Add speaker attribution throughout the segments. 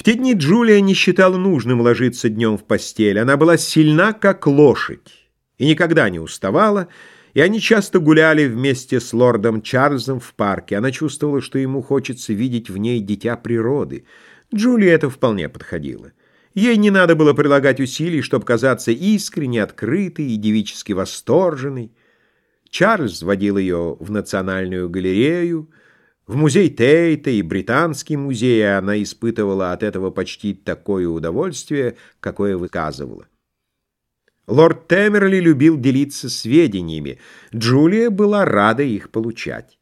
Speaker 1: В те дни Джулия не считала нужным ложиться днем в постель. Она была сильна, как лошадь, и никогда не уставала, и они часто гуляли вместе с лордом Чарльзом в парке. Она чувствовала, что ему хочется видеть в ней дитя природы. Джулии это вполне подходило. Ей не надо было прилагать усилий, чтобы казаться искренне открытой и девически восторженной. Чарльз водил ее в Национальную галерею, в музей Тейта и Британский музей она испытывала от этого почти такое удовольствие, какое выказывала. Лорд Темерли любил делиться сведениями. Джулия была рада их получать.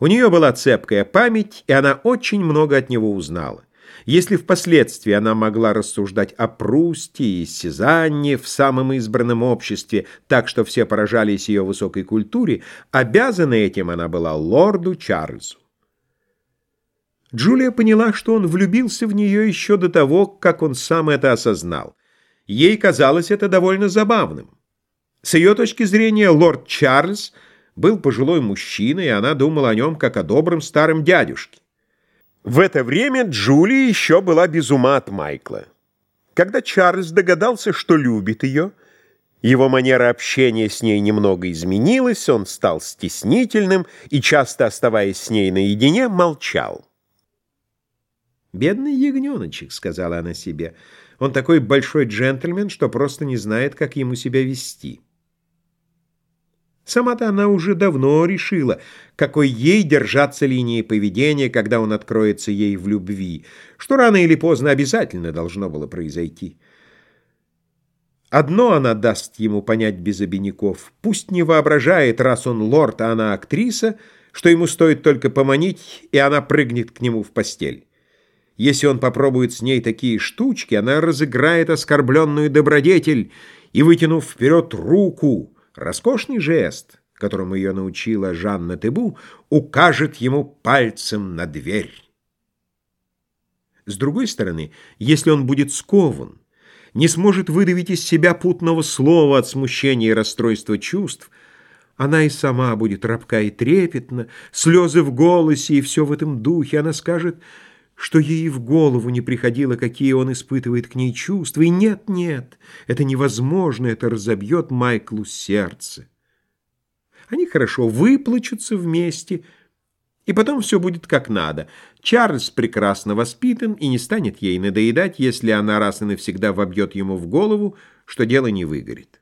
Speaker 1: У нее была цепкая память, и она очень много от него узнала. Если впоследствии она могла рассуждать о Прусте и Сезанне в самом избранном обществе, так что все поражались ее высокой культуре, обязана этим она была лорду Чарльзу. Джулия поняла, что он влюбился в нее еще до того, как он сам это осознал. Ей казалось это довольно забавным. С ее точки зрения, лорд Чарльз был пожилой мужчина, и она думала о нем как о добром старом дядюшке. В это время Джулия еще была без ума от Майкла. Когда Чарльз догадался, что любит ее, его манера общения с ней немного изменилась, он стал стеснительным и, часто оставаясь с ней наедине, молчал. «Бедный ягненочек», — сказала она себе. «Он такой большой джентльмен, что просто не знает, как ему себя вести». Сама-то она уже давно решила, какой ей держаться линии поведения, когда он откроется ей в любви, что рано или поздно обязательно должно было произойти. Одно она даст ему понять без обиняков. Пусть не воображает, раз он лорд, а она актриса, что ему стоит только поманить, и она прыгнет к нему в постель. Если он попробует с ней такие штучки, она разыграет оскорбленную добродетель и, вытянув вперед руку, роскошный жест, которому ее научила Жанна Тебу, укажет ему пальцем на дверь. С другой стороны, если он будет скован, не сможет выдавить из себя путного слова от смущения и расстройства чувств, она и сама будет рабка и трепетна, слезы в голосе и все в этом духе. Она скажет что ей в голову не приходило, какие он испытывает к ней чувства. И нет, нет, это невозможно, это разобьет Майклу сердце. Они хорошо выплачутся вместе, и потом все будет как надо. Чарльз прекрасно воспитан и не станет ей надоедать, если она раз и навсегда вобьет ему в голову, что дело не выгорит.